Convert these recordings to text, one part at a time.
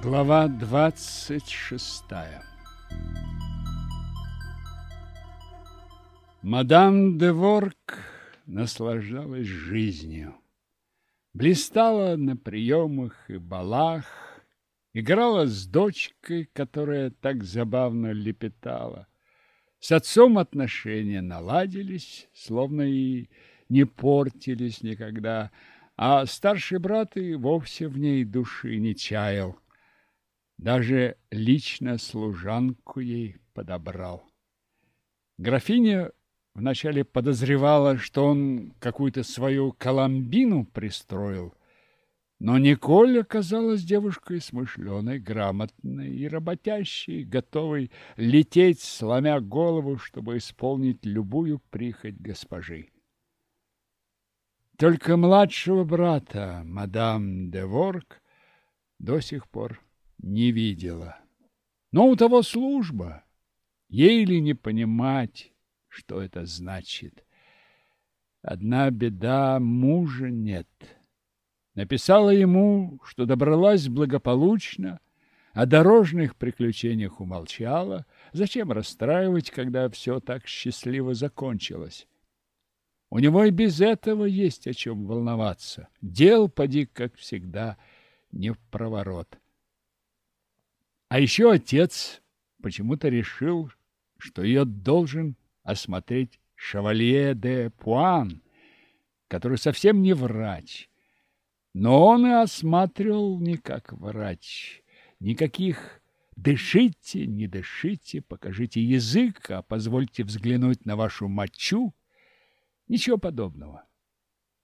Глава двадцать шестая Мадам де Ворк наслаждалась жизнью. Блистала на приемах и балах, играла с дочкой, которая так забавно лепетала. С отцом отношения наладились, словно и не портились никогда, а старший брат и вовсе в ней души не чаял. Даже лично служанку ей подобрал. Графиня вначале подозревала, что он какую-то свою коломбину пристроил, но Николь оказалась девушкой смышленой, грамотной и работящей, готовой лететь, сломя голову, чтобы исполнить любую прихоть госпожи. Только младшего брата, мадам де Ворк, до сих пор не видела. Но у того служба. Ей ли не понимать, что это значит? Одна беда, мужа нет. Написала ему, что добралась благополучно, о дорожных приключениях умолчала. Зачем расстраивать, когда все так счастливо закончилось? У него и без этого есть о чем волноваться. Дел, поди, как всегда, не в проворот. А еще отец почему-то решил, что ее должен осмотреть шевалье де Пуан, который совсем не врач. Но он и осматривал не как врач. Никаких «дышите, не дышите, покажите язык, а позвольте взглянуть на вашу мочу» Ничего подобного.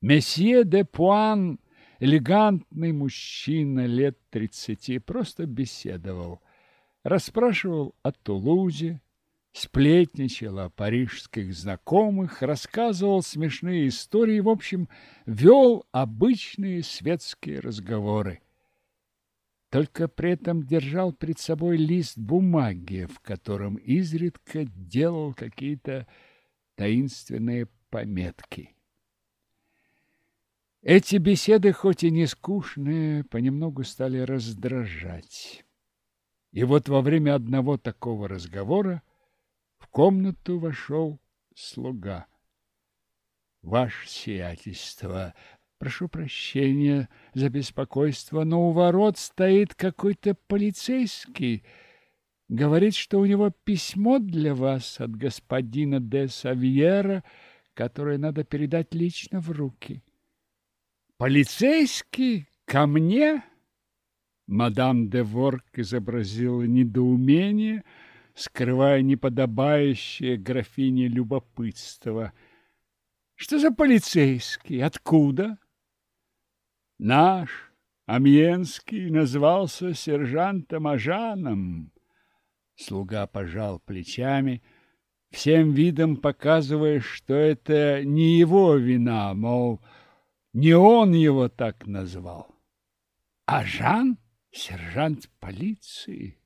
Месье де Пуан, элегантный мужчина лет тридцати, просто беседовал. Расспрашивал о Тулузе, сплетничал о парижских знакомых, рассказывал смешные истории, в общем, вел обычные светские разговоры. Только при этом держал перед собой лист бумаги, в котором изредка делал какие-то таинственные пометки. Эти беседы, хоть и не скучные, понемногу стали раздражать. И вот во время одного такого разговора в комнату вошел слуга. Ваше сиятельство, прошу прощения за беспокойство, но у ворот стоит какой-то полицейский. Говорит, что у него письмо для вас от господина де Савьера, которое надо передать лично в руки. Полицейский ко мне? Мадам де Ворк изобразила недоумение, скрывая неподобающее графине любопытство. Что за полицейский? Откуда? Наш Амьенский назвался сержантом Ажаном. Слуга пожал плечами, — всем видом показывая, что это не его вина, мол, не он его так назвал. А Жан — сержант полиции.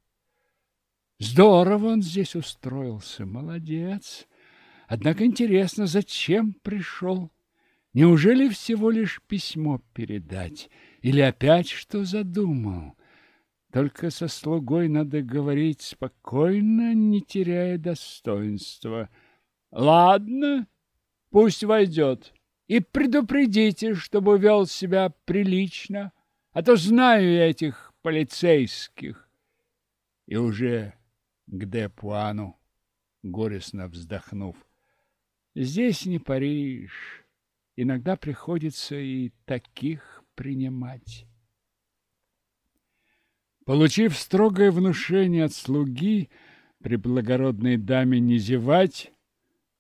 Здорово он здесь устроился, молодец. Однако интересно, зачем пришел? Неужели всего лишь письмо передать? Или опять что задумал? Только со слугой надо говорить спокойно, не теряя достоинства. Ладно, пусть войдет. И предупредите, чтобы вел себя прилично, а то знаю я этих полицейских. И уже к Депуану, горестно вздохнув, здесь не Париж, иногда приходится и таких принимать. Получив строгое внушение от слуги при благородной даме не зевать,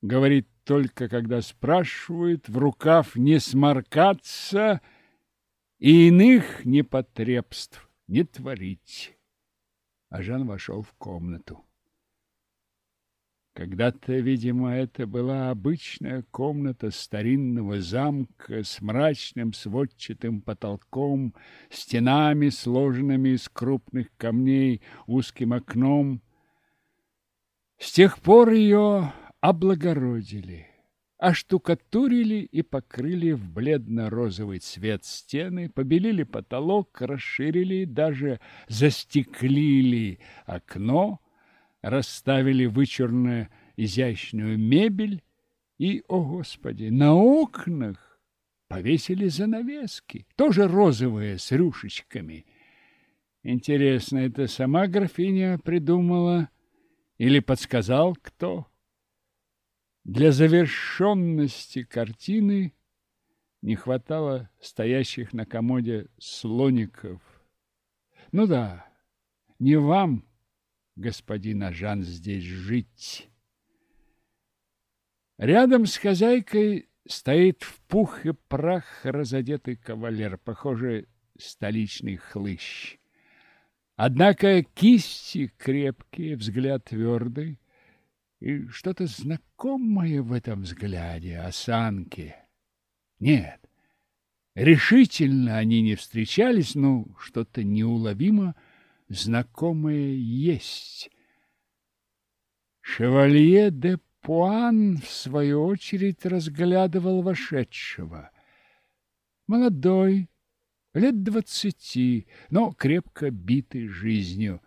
говорит только, когда спрашивают, в рукав не сморкаться и иных непотребств не творить. А Жан вошел в комнату. Когда-то, видимо, это была обычная комната старинного замка с мрачным сводчатым потолком, стенами, сложенными из крупных камней, узким окном. С тех пор ее облагородили. оштукатурили и покрыли в бледно-розовый цвет стены, побелили потолок, расширили, даже застеклили окно, расставили вычурную изящную мебель и, о господи, на окнах повесили занавески, тоже розовые, с рюшечками. Интересно, это сама графиня придумала или подсказал кто? Для завершенности картины не хватало стоящих на комоде слоников. Ну да, не вам, господин Ажан, здесь жить. Рядом с хозяйкой стоит в пух и прах разодетый кавалер, похоже, столичный хлыщ. Однако кисти крепкие, взгляд твердый, и что-то знакомое в этом взгляде, осанке. Нет, решительно они не встречались, но что-то неуловимо знакомое есть. Шевалье де Пуан, в свою очередь, разглядывал вошедшего. Молодой, лет двадцати, но крепко битый жизнью.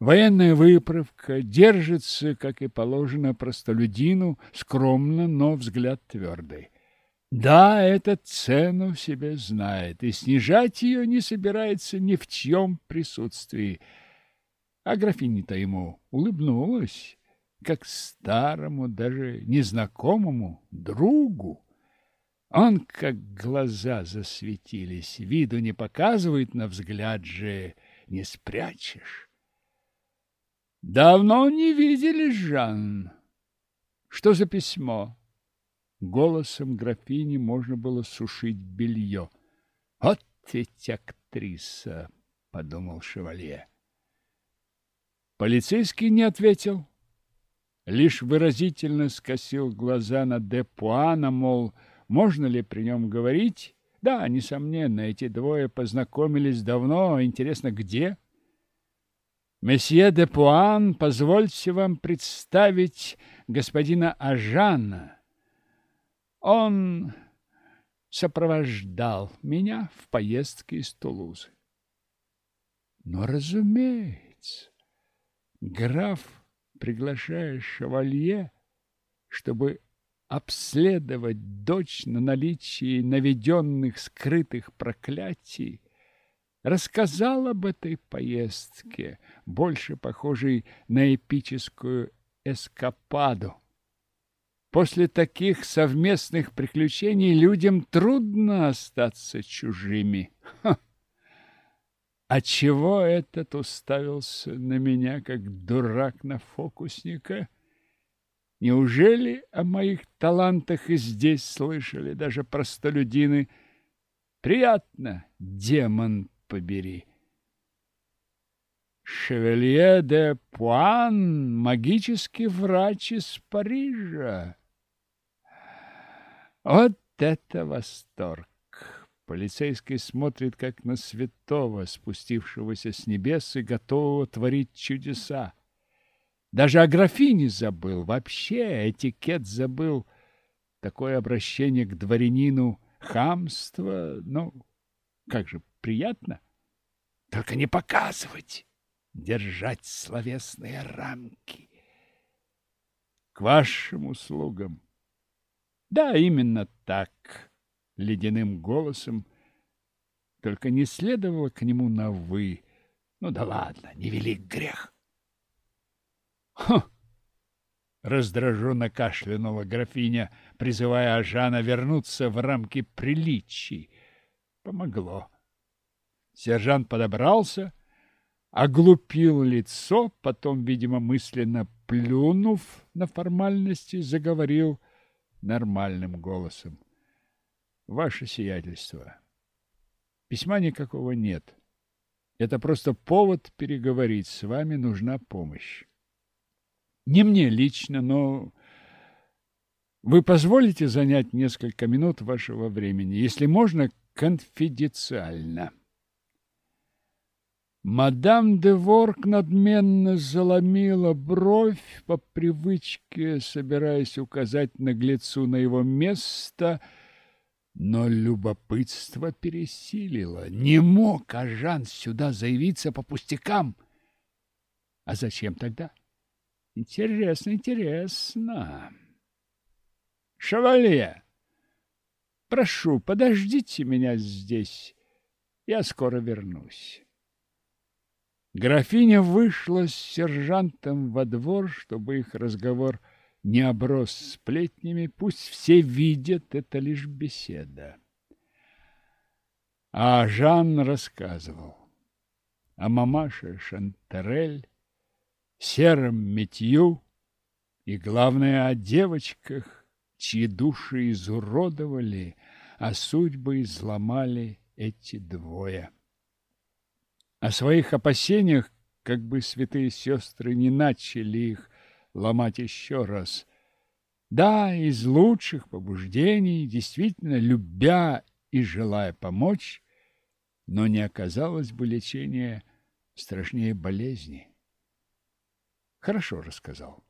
Военная выправка, держится, как и положено простолюдину, скромно, но взгляд твердый. Да, этот цену в себе знает, и снижать ее не собирается ни в чьем присутствии. А графиня-то ему улыбнулась, как старому, даже незнакомому другу. Он, как глаза засветились, виду не показывает, на взгляд же не спрячешь. Давно не видели, Жан. Что за письмо? Голосом графини можно было сушить белье. Вот ведь актриса, подумал шевалье. Полицейский не ответил, лишь выразительно скосил глаза на де Пуана, мол, можно ли при нем говорить? Да, несомненно, эти двое познакомились давно, интересно, где? Месье де Пуан, позвольте вам представить господина Ажана. Он сопровождал меня в поездке из Тулузы. Но, разумеется, граф, приглашая шевалье, чтобы обследовать дочь на наличие наведенных скрытых проклятий, рассказал об этой поездке, больше похожей на эпическую эскападу. После таких совместных приключений людям трудно остаться чужими. А чего этот уставился на меня, как дурак на фокусника? Неужели о моих талантах и здесь слышали даже простолюдины? Приятно, демон побери. Шевелье де Пуан, магический врач из Парижа. Вот это восторг! Полицейский смотрит, как на святого, спустившегося с небес и готового творить чудеса. Даже о графине забыл, вообще этикет забыл. Такое обращение к дворянину хамство, ну, как же приятно. Только не показывать, держать словесные рамки. К вашим услугам. Да, именно так, ледяным голосом. Только не следовало к нему на «вы». Ну да ладно, не велик грех. Хм! Раздраженно кашлянула графиня, призывая Ажана вернуться в рамки приличий. Помогло. Сержант подобрался, оглупил лицо, потом, видимо, мысленно плюнув на формальности, заговорил нормальным голосом. Ваше сиятельство, письма никакого нет. Это просто повод переговорить. С вами нужна помощь. Не мне лично, но вы позволите занять несколько минут вашего времени, если можно, конфиденциально. Мадам де Ворк надменно заломила бровь по привычке, собираясь указать наглецу на его место, но любопытство пересилило. Не мог Ажан сюда заявиться по пустякам. А зачем тогда? Интересно, интересно. Шевалье, прошу, подождите меня здесь. Я скоро вернусь. Графиня вышла с сержантом во двор, чтобы их разговор не оброс сплетнями, пусть все видят, это лишь беседа. А Жан рассказывал о мамаше Шантерель, сером метью и, главное, о девочках, чьи души изуродовали, а судьбы изломали эти двое. О своих опасениях, как бы святые сестры не начали их ломать еще раз. Да, из лучших побуждений, действительно любя и желая помочь, но не оказалось бы лечения страшнее болезни. Хорошо рассказал.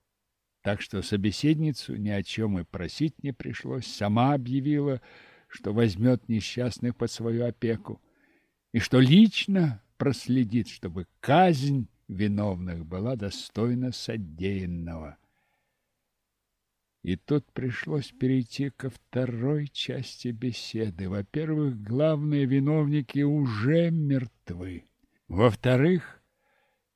Так что собеседницу ни о чем и просить не пришлось. Сама объявила, что возьмет несчастных под свою опеку и что лично проследит, чтобы казнь виновных была достойна содеянного. И тут пришлось перейти ко второй части беседы. Во-первых, главные виновники уже мертвы. Во-вторых,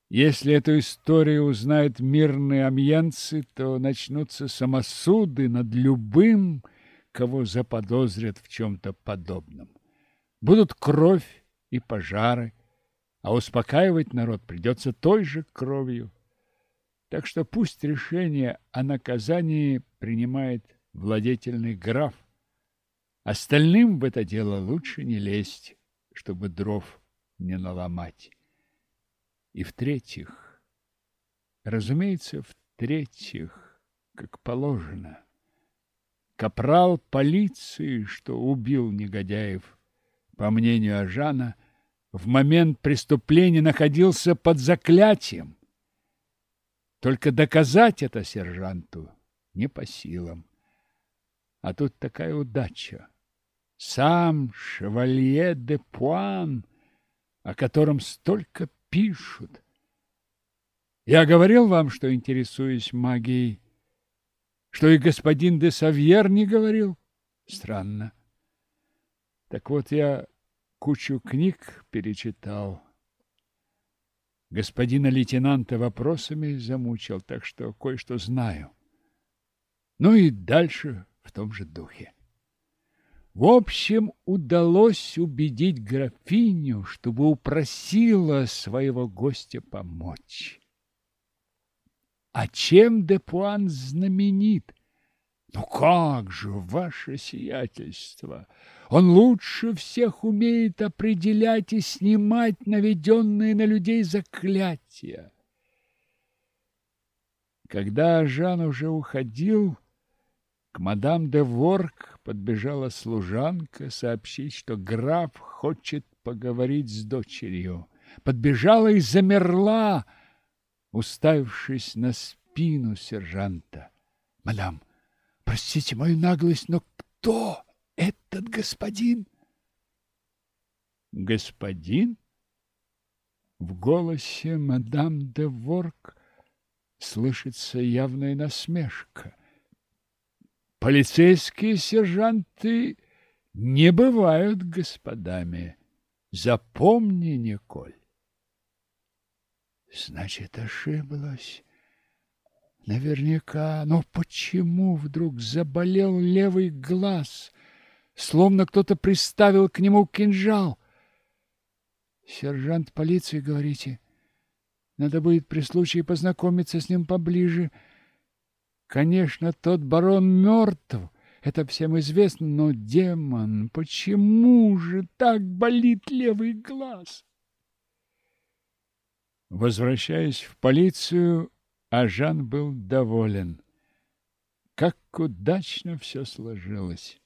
если эту историю узнают мирные амьенцы, то начнутся самосуды над любым, кого заподозрят в чем-то подобном. Будут кровь и пожары, а успокаивать народ придется той же кровью. Так что пусть решение о наказании принимает владетельный граф. Остальным в это дело лучше не лезть, чтобы дров не наломать. И в-третьих, разумеется, в-третьих, как положено, капрал полиции, что убил негодяев, по мнению Ажана, — в момент преступления находился под заклятием. Только доказать это сержанту не по силам. А тут такая удача. Сам шевалье де Пуан, о котором столько пишут. Я говорил вам, что интересуюсь магией, что и господин де Савьер не говорил. Странно. Так вот, я кучу книг перечитал. Господина лейтенанта вопросами замучил, так что кое-что знаю. Ну и дальше в том же духе. В общем, удалось убедить графиню, чтобы упросила своего гостя помочь. А чем Депуан знаменит? Ну как же, ваше сиятельство! Он лучше всех умеет определять и снимать наведенные на людей заклятия. Когда Жан уже уходил, к мадам де Ворк подбежала служанка сообщить, что граф хочет поговорить с дочерью. Подбежала и замерла, уставившись на спину сержанта. «Мадам, Простите мою наглость, но кто этот господин? Господин? В голосе мадам де Ворк слышится явная насмешка. Полицейские сержанты не бывают господами. Запомни, Николь. Значит, ошиблась. Наверняка. Но почему вдруг заболел левый глаз, словно кто-то приставил к нему кинжал? Сержант полиции, говорите? Надо будет при случае познакомиться с ним поближе. Конечно, тот барон мертв, это всем известно, но, демон, почему же так болит левый глаз? Возвращаясь в полицию, а Жан был доволен. Как удачно все сложилось.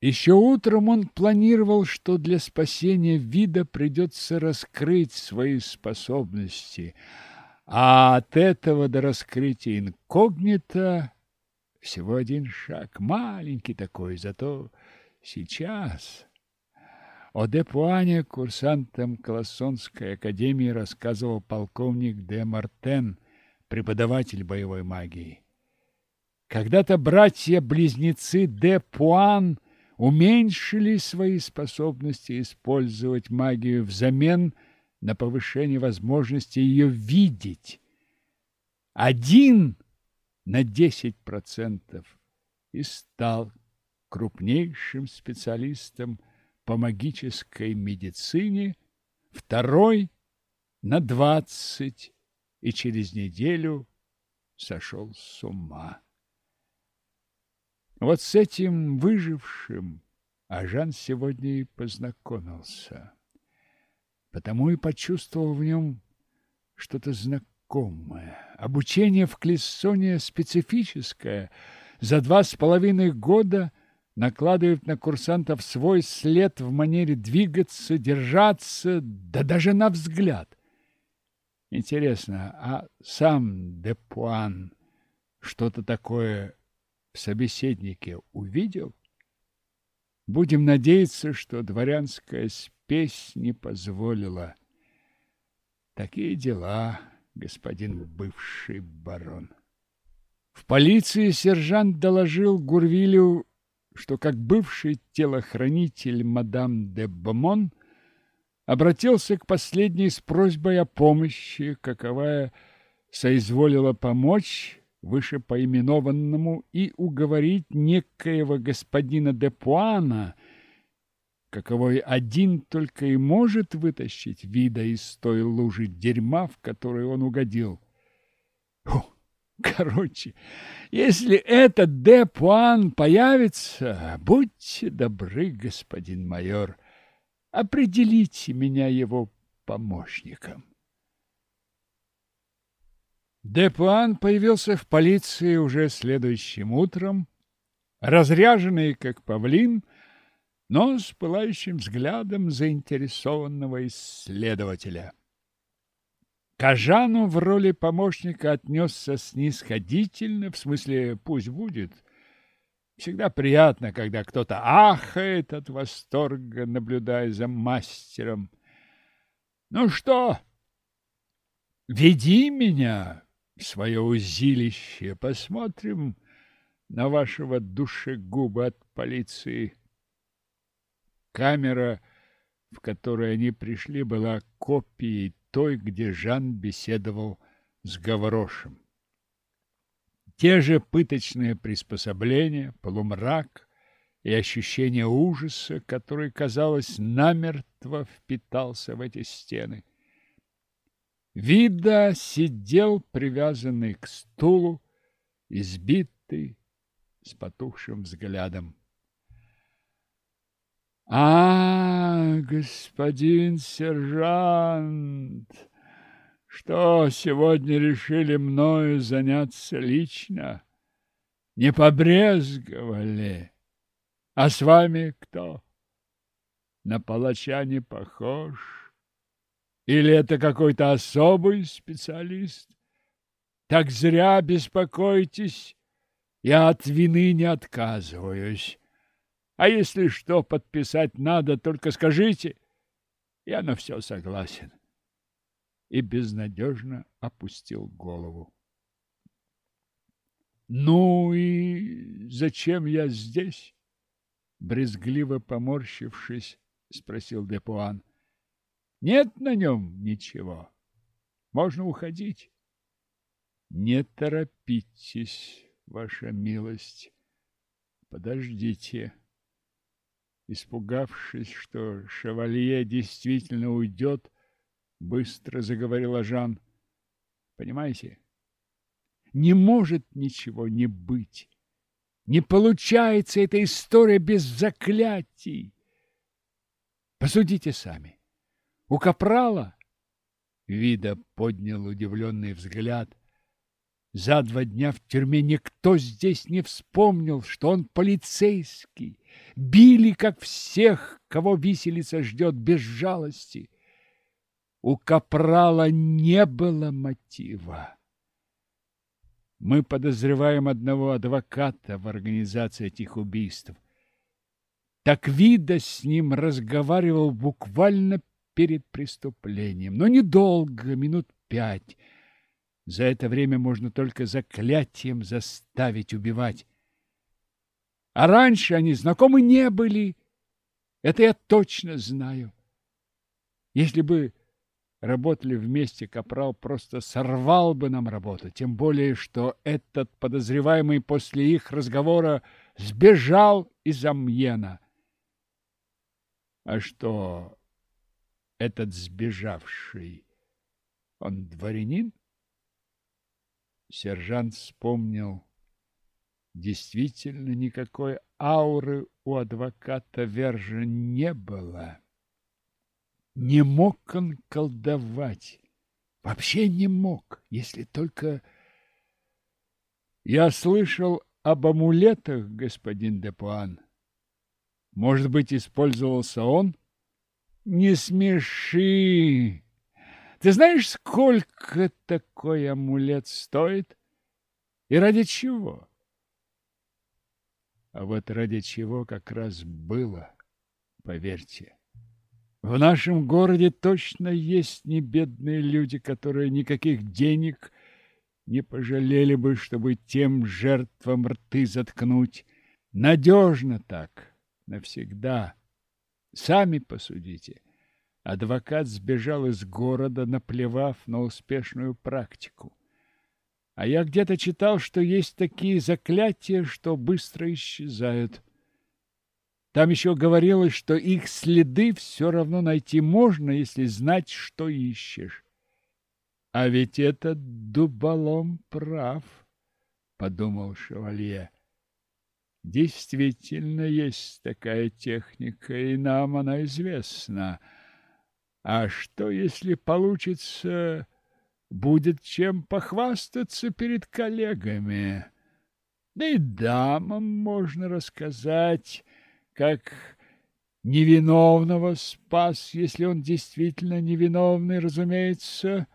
Еще утром он планировал, что для спасения вида придется раскрыть свои способности, а от этого до раскрытия инкогнито всего один шаг, маленький такой, зато сейчас... О Депуане курсантам Колоссонской академии рассказывал полковник де Мартен, преподаватель боевой магии. Когда-то братья-близнецы де Пуан уменьшили свои способности использовать магию взамен на повышение возможности ее видеть. Один на десять процентов и стал крупнейшим специалистом по магической медицине, второй на двадцать и через неделю сошел с ума. Вот с этим выжившим Ажан сегодня и познакомился. Потому и почувствовал в нем что-то знакомое. Обучение в Клессоне специфическое. За два с половиной года накладывает на курсантов свой след в манере двигаться, держаться, да даже на взгляд. Интересно, а сам Депуан что-то такое в собеседнике увидел? Будем надеяться, что дворянская спесь не позволила. Такие дела, господин бывший барон. В полиции сержант доложил Гурвилю, что как бывший телохранитель мадам де Бомон обратился к последней с просьбой о помощи, каковая соизволила помочь вышепоименованному и уговорить некоего господина де Пуана, каковой один только и может вытащить вида из той лужи дерьма, в которую он угодил. Фу, короче, если этот де Пуан появится, будьте добры, господин майор, определите меня его помощником. Депуан появился в полиции уже следующим утром, разряженный, как павлин, но с пылающим взглядом заинтересованного исследователя. Кажану в роли помощника отнесся снисходительно, в смысле «пусть будет». Всегда приятно, когда кто-то ахает от восторга, наблюдая за мастером. «Ну что, веди меня!» свое узилище. Посмотрим на вашего душегуба от полиции. Камера, в которой они пришли, была копией той, где Жан беседовал с Гаврошем. Те же пыточные приспособления, полумрак и ощущение ужаса, который, казалось, намертво впитался в эти стены – Вида сидел привязанный к стулу, избитый, с потухшим взглядом. А, господин сержант, что сегодня решили мною заняться лично? Не побрезговали. А с вами кто? На палача не похож. Или это какой-то особый специалист? Так зря беспокойтесь. Я от вины не отказываюсь. А если что подписать надо, только скажите. Я на все согласен. И безнадежно опустил голову. Ну и зачем я здесь? Брезгливо поморщившись, спросил Депуан. Нет на нем ничего. Можно уходить. Не торопитесь, ваша милость. Подождите. Испугавшись, что шевалье действительно уйдет, быстро заговорила Жан. Понимаете? Не может ничего не быть. Не получается эта история без заклятий. Посудите сами. У капрала Вида поднял удивленный взгляд. За два дня в тюрьме никто здесь не вспомнил, что он полицейский. Били, как всех, кого виселица ждет без жалости. У Капрала не было мотива. Мы подозреваем одного адвоката в организации этих убийств. Так вида с ним разговаривал буквально перед преступлением, но недолго, минут пять. За это время можно только заклятием заставить убивать. А раньше они знакомы не были. Это я точно знаю. Если бы работали вместе, Капрал просто сорвал бы нам работу. Тем более, что этот подозреваемый после их разговора сбежал из Амьена. А что этот сбежавший, он дворянин? Сержант вспомнил. Действительно, никакой ауры у адвоката Вержа не было. Не мог он колдовать. Вообще не мог, если только... Я слышал об амулетах, господин Депуан. Может быть, использовался он? Не смеши! Ты знаешь, сколько такой амулет стоит? И ради чего? А вот ради чего как раз было, поверьте. В нашем городе точно есть небедные люди, которые никаких денег не пожалели бы, чтобы тем жертвам рты заткнуть. Надежно так, навсегда. Сами посудите. Адвокат сбежал из города, наплевав на успешную практику. А я где-то читал, что есть такие заклятия, что быстро исчезают. Там еще говорилось, что их следы все равно найти можно, если знать, что ищешь. А ведь этот дуболом прав, — подумал шевалье. Действительно есть такая техника, и нам она известна. А что, если получится, будет чем похвастаться перед коллегами? Да и дамам можно рассказать, как невиновного спас, если он действительно невиновный, разумеется.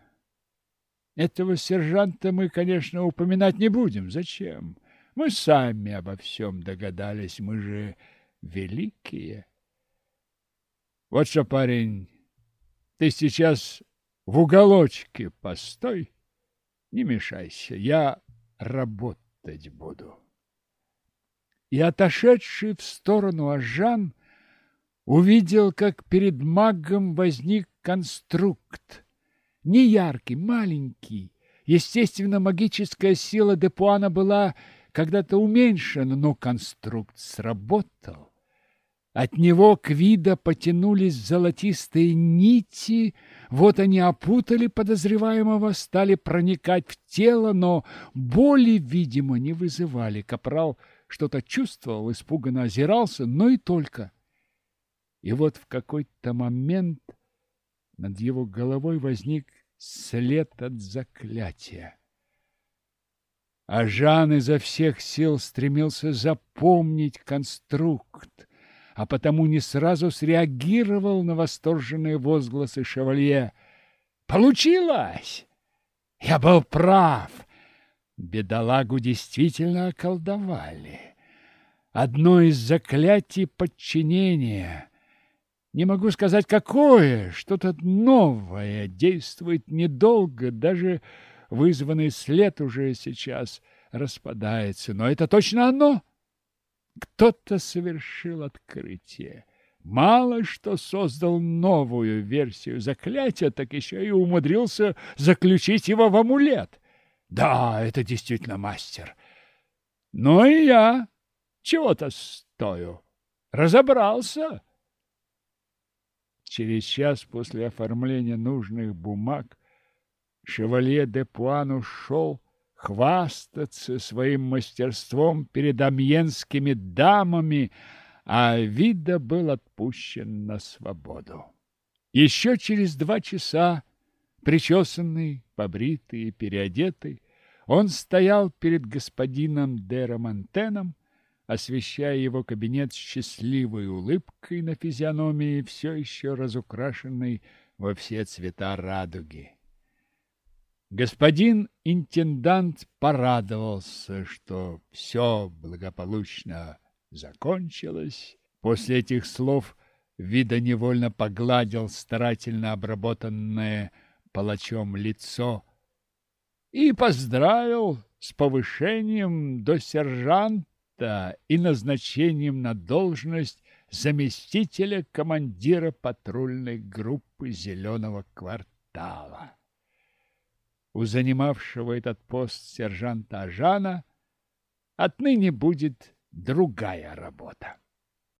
Этого сержанта мы, конечно, упоминать не будем. Зачем? Мы сами обо всем догадались, мы же великие. Вот что, парень, ты сейчас в уголочке постой, не мешайся, я работать буду. И отошедший в сторону Ажан увидел, как перед магом возник конструкт. Неяркий, маленький. Естественно, магическая сила Депуана была когда-то уменьшена, но конструкт сработал. От него к вида потянулись золотистые нити, вот они опутали подозреваемого, стали проникать в тело, но боли, видимо, не вызывали. Капрал что-то чувствовал, испуганно озирался, но и только. И вот в какой-то момент над его головой возник след от заклятия. А Жан изо всех сил стремился запомнить конструкт, а потому не сразу среагировал на восторженные возгласы шевалье. «Получилось! Я был прав!» Бедолагу действительно околдовали. Одно из заклятий подчинения. Не могу сказать, какое, что-то новое, действует недолго, даже вызванный след уже сейчас распадается. Но это точно оно. Кто-то совершил открытие. Мало что создал новую версию заклятия, так еще и умудрился заключить его в амулет. Да, это действительно мастер. Но и я чего-то стою. Разобрался. Через час после оформления нужных бумаг шевалье де Пуан ушел хвастаться своим мастерством перед амьенскими дамами, а Вида был отпущен на свободу. Еще через два часа, причесанный, побритый и переодетый, Он стоял перед господином де Романтеном, освещая его кабинет счастливой улыбкой на физиономии, все еще разукрашенной во все цвета радуги. Господин интендант порадовался, что все благополучно закончилось. После этих слов Вида невольно погладил старательно обработанное палачом лицо и поздравил с повышением до сержанта и назначением на должность заместителя командира патрульной группы «Зеленого квартала». У занимавшего этот пост сержанта Ажана отныне будет другая работа.